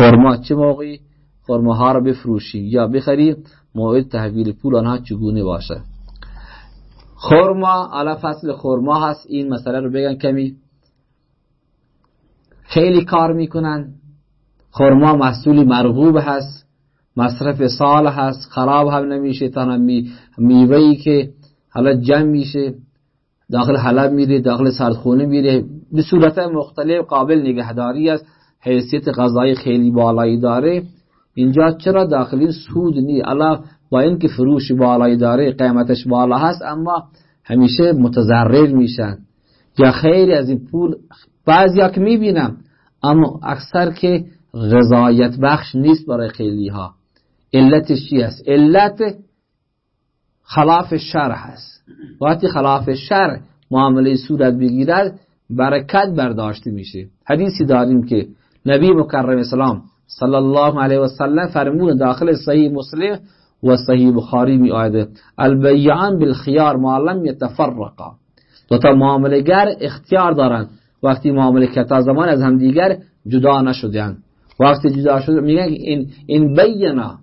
خرما چه موقعی؟ خرماها رو بفروشی یا بخری؟ موعد تحویل پول آنها چگونه باشه؟ خرما علا فصل خرما هست. این مسئله رو بگن کمی. خیلی کار می‌کنن. خرما محصولی مرغوب هست. مصرف سال هست. خراب هم نمیشه. تا می میوهی که حالا جمع میشه. داخل حلب میره داخل سردخونه میره. به صورت مختلف قابل نگهداری است. حیثیت غذای خیلی بالایی داره. اینجا چرا داخلی سود نی الا با اینکه فروش بالایی داره قیمتش بالا هست اما همیشه متضرر میشن. یا خیلی از این پول بعضی که می‌بینم اما اکثر که غذایت بخش نیست برای خیلی ها علتش چی است علت خلاف شرع هست. وقتی خلاف شرع معامله صورت بگیرد برکت برداشته میشه. حدیثی داریم که نبی مکرم اسلام صلی الله علیه و سلم فرمون داخل صحیح مسلم و صحیح بخاری می البیعان بالخیار معلم یتفرقا دو تا معامله گر اختیار دارند وقتی معامله که تا زمان از همدیگر جدا نشدن وقتی جدا شد میگن این این بینا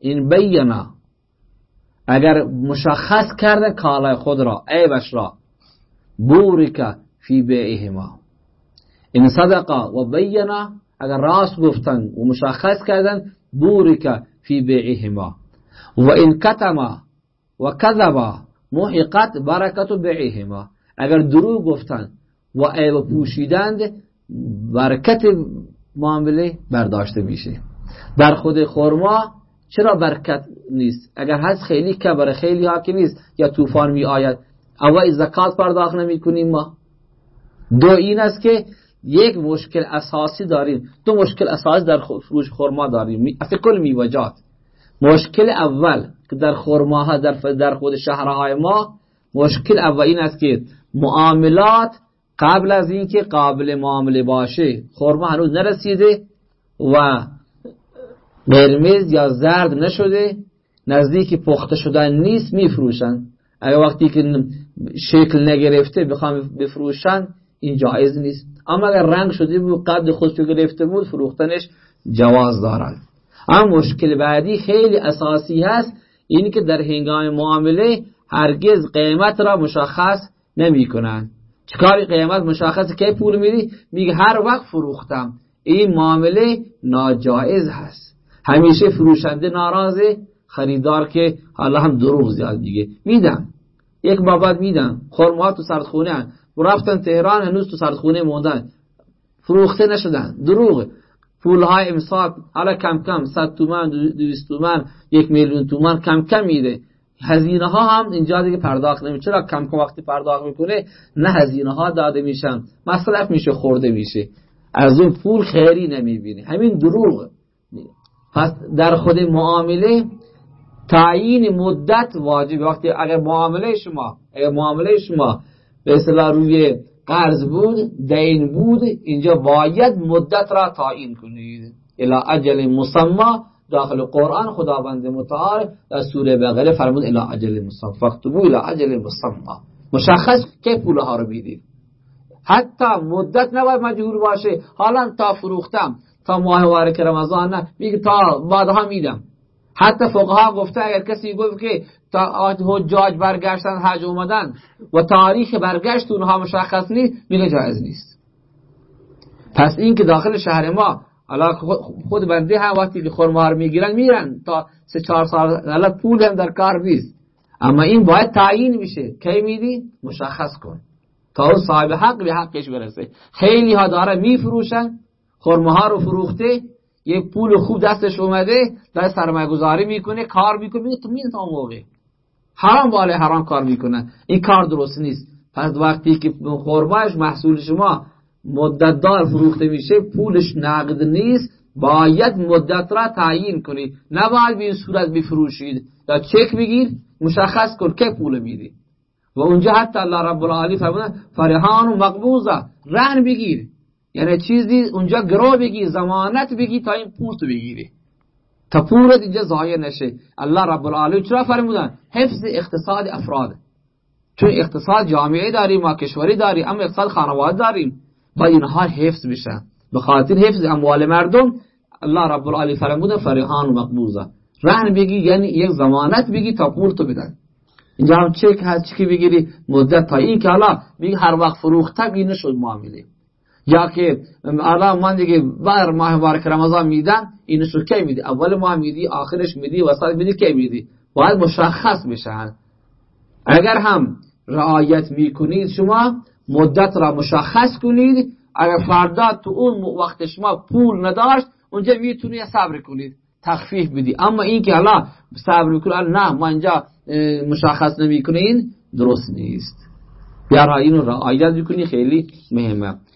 این بینا اگر مشخص کرده کالای خود را عیبش را بورک فی بیعهما این صدقا و بینا اگر راست گفتن و مشخص کردن بورک فی بیعهما و این کتما و کذبا محقت برکت بیعهما اگر دروغ گفتن و عیب پوشیدند برکت معامله برداشته میشه. در خود خورما چرا برکت نیست؟ اگر هست خیلی کبر خیلی ها که نیست. یا طوفان می آید اول زکات پرداخت نمی کنیم ما. دو این است که یک مشکل اساسی داریم. دو مشکل اساسی در فروش خورما داریم. اصلا کل میوجات. مشکل اول که در خورماها در, در خود شهرهای ما مشکل اول این است که معاملات قبل از اینکه قابل معامله باشه. خورما هنوز نرسیده و قرمز یا زرد نشده. نزدیک پخته شدن نیست میفروشن. اگر وقتی که شکل نگرفته بخوام بفروشن این جایز نیست. اما اگر رنگ شده بود قبل خودشو گرفته بود فروختنش جواز دارد. اما مشکل بعدی خیلی اساسی هست اینی که در هنگام معامله هرگز قیمت را مشخص نمی کنند چکاری قیمت مشخص که پول میدی؟ میگه هر وقت فروختم. این معامله ناجائز هست. همیشه فروشنده ناراضه خریدار که حالا هم دروغ زیاد میگه. میدم یک بابت میدم خرما تو سردخونه و رفتن تهران هنوز تو سردخونه موندن. فروخته نشدن. دروغ پولهای امسال حالا کم کم صد تومن دویست تومن یک میلیون تومن کم کم میده. هزینه ها هم اینجا دیگه پرداخت نمیشه. چرا کم کم وقتی پرداخت می‌کنه نه هزینه ها داده میشن. مصرف میشه خورده میشه. از اون پول خیری نمی‌بینه همین دروغ پس در خود معامله تعیین مدت واجب وقتی اگر معامله شما اگر معامله شما به اصطلاح روی قرض بود دین بود اینجا باید مدت را تعیین کنید. الى اجل مسمى داخل قرآن خداوند متعال در سوره بقره فرمود الى اجل مسمى. فاكتبوا الى اجل مسمى. مشخص که پول ها رو بیدید حتی مدت نباید مجهور باشه. حالا تا فروختم تا ماه وارک رمضان نه میگه تا بعدها میدم. حتی فقها گفته اگر کسی گفت که تا حجاج برگشتن حج اومدن و تاریخ برگشت اونها مشخص نیست میگه جایز نیست. پس این که داخل شهر ما خود بنده هم وقتی که خرما رو می‌گیرن میرن تا سه چهار سال حالا پول هم در کار نیست. اما این باید تعیین میشه. کی میدی؟ مشخص کن. تا اون صاحب حق به حقش برسه. خیلی ها داره میفروشن خرمه رو فروخته یه پول خوب دستش اومده در سرمایه گذاری می‌کنه کار می‌کنه. تو میده تا موقع حرام بالای حرام کار می‌کنه. این کار درست نیست. پس وقتی که خرمهش محصول شما مدت دار فروخته میشه پولش نقد نیست. باید مدت را تعیین کنید نباید به این صورت بفروشید. یا چک بگیر مشخص کن که پول میدی و اونجا حتی الله رب العالی فرمونه فرحان و مقبوضه. رهن بگیر. یعنی چیزی اونجا گرو بگی زمانت بگی تا این پول تو بگیری. تا پولت اینجا ضایع نشه. الله رب العالمین چرا فرمودن؟ حفظ اقتصاد افراد. چون اقتصاد جامعه داریم ما کشوری داریم اما اقتصاد خانواده داریم. با اینها حفظ بشن به حفظ اموال مردم الله رب العالمین فرموده فریحان و مقبوضه. رهن بگی یعنی یک زمانت بگی تا پول تو بدن. اینجا هم چک هست چکی بگیری مدت تا این که حالا بگی هر وقت فروخته بی نشد معامله یا که الان من دیگه بر ماه مبارک رمضان میدن این شو کی میدی اول ماه میدی آخرش میدی وسط میدی کی میدی باید مشخص بشن اگر هم رعایت می‌کنید شما مدت را مشخص کنید اگر فردا تو اون وقت شما پول نداشت اونجا می‌تونید صبر کنید تخفیف بدی اما این که حالا صبر کنید نه ما اینجا مشخص نمی‌کنین درست نیست بیارها اینو رعایت بکنی خیلی مهمه